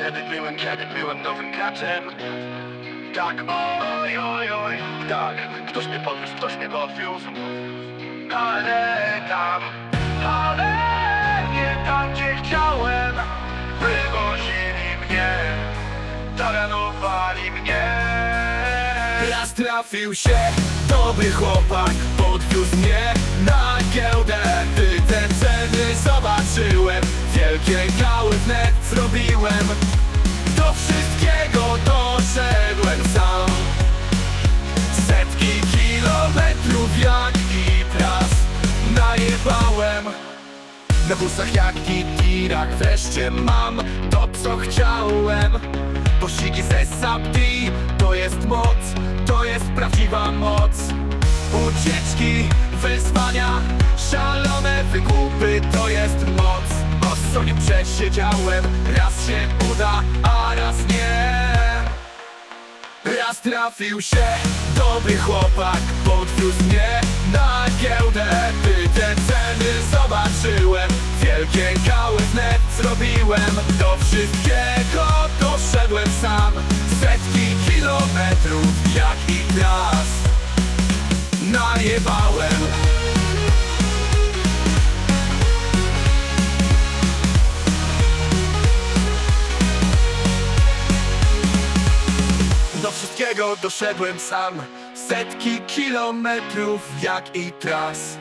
Kiedy byłem, kiedy byłem nowym graczem. Tak, oj, oj, oj Tak, ktoś mnie podwiózł, ktoś mnie podwiózł. Ale tam, ale nie tam, gdzie chciałem. Wywozili mnie Taranowali mnie. Raz trafił się dobry chłopak Podwiózł mnie na giełdę na busach jak i tirach Wreszcie mam to co chciałem. Pościgi ze Sapti To jest moc, to jest prawdziwa moc. Ucieczki, wyzwania Szalone wygłupy To jest moc. O co nie przesiedziałem. Raz się uda, a raz nie. Raz trafił się dobry chłopak Podwiózł mnie na Do wszystkiego doszedłem sam. Setki kilometrów jak i tras Najebałem Do wszystkiego doszedłem sam. Setki kilometrów jak i tras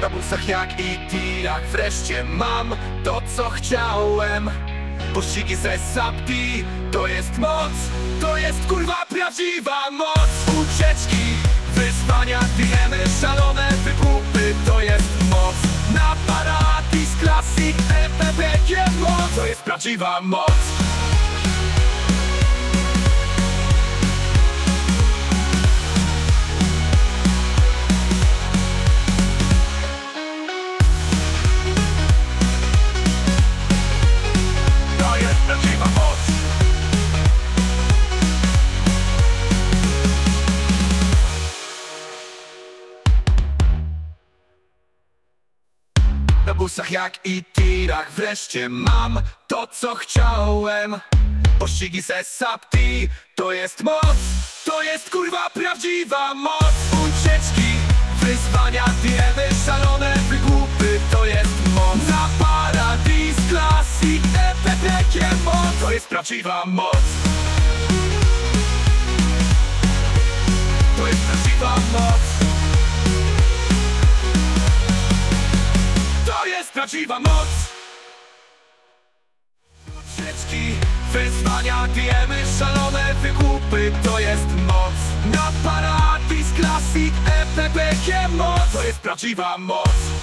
Na busach jak i tirach Wreszcie mam to co chciałem. Pościgi ze Sapti To jest moc To jest kurwa prawdziwa moc. Ucieczki, wyzwania, diemy Szalone wypupy To jest moc. Na paradis Classic EPP moc To jest prawdziwa moc Na busach jak i tirach. Wreszcie mam to co chciałem. Pościgi ze Sapti To jest moc. To jest kurwa prawdziwa moc. Ucieczki, wyzwania, diemy Szalone wygłupy To jest moc. Na paradis Classic EPP moc. To jest prawdziwa moc jest prawdziwa moc. Ucieczki, wyzwania, diemy Szalone wygłupy To jest moc. Na paradis Classic EPP moc. To jest prawdziwa moc